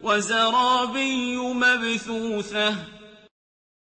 وَزَرَابِيُّ مَبْثُوثَةٌ